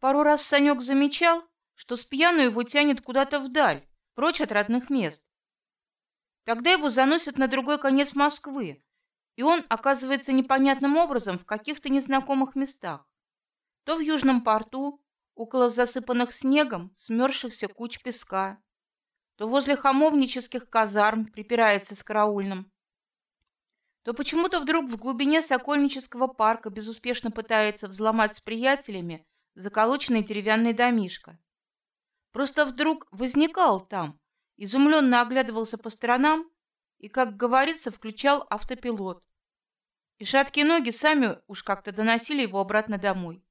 Пару раз Санек замечал, что с пьяну его тянет куда-то вдаль, прочь от родных мест. Тогда его заносят на другой конец Москвы, и он оказывается непонятным образом в каких-то незнакомых местах. То в южном порту, около засыпанных снегом, смерзшихся куч песка, то возле хамовнических казарм припирается с караульным, то почему-то вдруг в глубине Сокольнического парка безуспешно пытается взломать с приятелями заколоченный деревянный домишко. Просто вдруг возникал там, изумленно оглядывался по сторонам и, как говорится, включал автопилот. И шаткие ноги сами уж как-то доносили его обратно домой.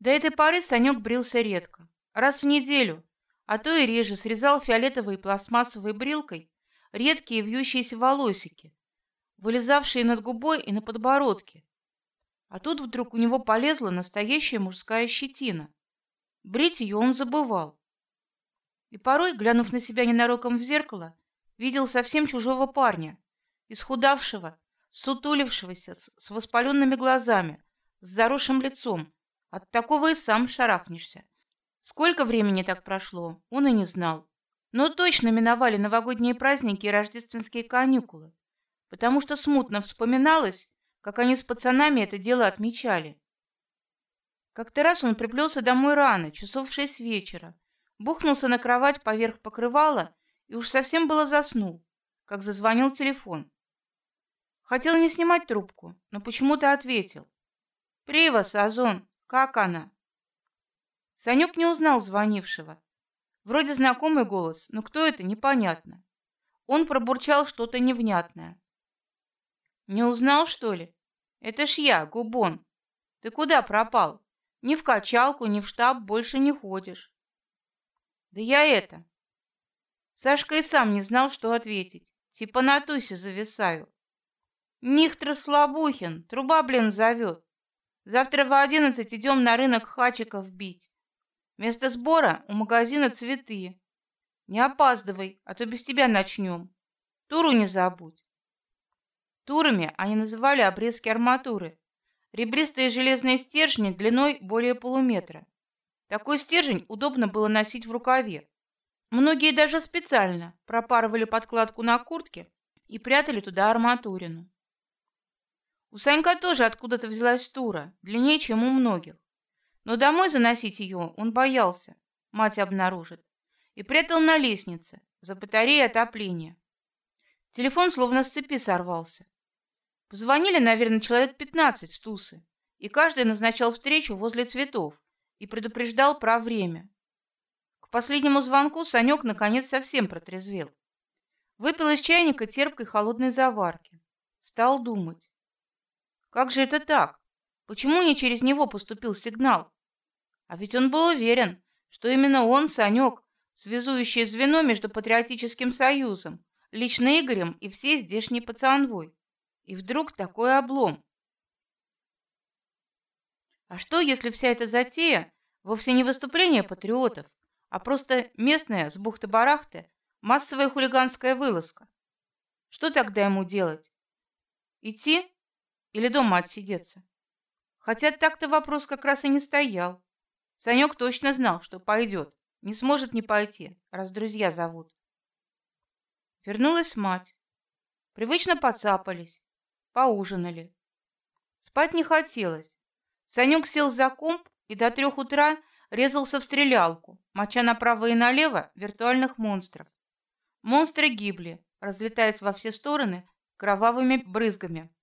До этой поры Санек брился редко, раз в неделю, а то и реже срезал фиолетовой пластмассовой брилкой редкие вьющиеся волосики, вылезавшие над губой и на подбородке. А тут вдруг у него полезла настоящая мужская щетина. Брить ее он забывал. И порой, глянув на себя ненароком в зеркало, видел совсем чужого парня, исхудавшего, сутулившегося, с воспаленными глазами, с заросшим лицом. От такого и сам шарахнешься. Сколько времени так прошло, он и не знал. Но точно миновали новогодние праздники и рождественские каникулы, потому что смутно вспоминалось, как они с пацанами это дело отмечали. Как-то раз он приплелся домой рано, часов в шесть вечера, бухнулся на кровать поверх покрывала и уж совсем было заснул, как зазвонил телефон. Хотел не снимать трубку, но почему-то ответил: "Привас, Озон, как она?" Санек не узнал звонившего. Вроде знакомый голос, но кто это непонятно. Он пробурчал что-то невнятное. Не узнал что ли? Это ж я, Губон. Ты куда пропал? Ни в качалку, ни в штаб больше не ходишь. Да я это. Сашка и сам не знал, что ответить. Типа на тусе зависаю. Нихтра Слабухин, труба, блин, зовет. Завтра в одиннадцать идем на рынок хачиков бить. Место сбора у магазина цветы. Не опаздывай, а то без тебя начнем. Туру не забудь. Турами они называли обрезки арматуры. Ребристые железные стержни длиной более полуметра. Такой стержень удобно было носить в рукаве. Многие даже специально пропарывали подкладку на куртке и прятали туда арматурину. У Санька тоже откуда-то взялась тура, длиннее, чем у многих. Но домой заносить ее он боялся, мать обнаружит, и прятал на лестнице за батареей отопления. Телефон словно с цепи сорвался. Позвонили, наверное, человек пятнадцать с тусы, и каждый назначал встречу возле цветов и предупреждал про время. К последнему звонку Санек наконец совсем протрезвел. Выпил из чайника терпкой холодной заварки. Стал думать. Как же это так? Почему не через него поступил сигнал? А ведь он был уверен, что именно он, Санек, связующее звено между патриотическим союзом, лично Игорем и всей здешней пацанвой. И вдруг такой облом. А что, если вся эта затея вовсе не выступление патриотов, а просто местная с бухты-барахты массовая хулиганская вылазка? Что тогда ему делать? Идти или дома отсидеться? Хотя так-то вопрос как раз и не стоял. Санек точно знал, что пойдет, не сможет не пойти, раз друзья зовут. Вернулась мать. Привычно поцапались, поужинали. Спать не хотелось. Санек сел за комп и до трех утра резался в стрелялку, моча направо и налево виртуальных монстров. Монстры гибли, разлетаясь во все стороны кровавыми брызгами.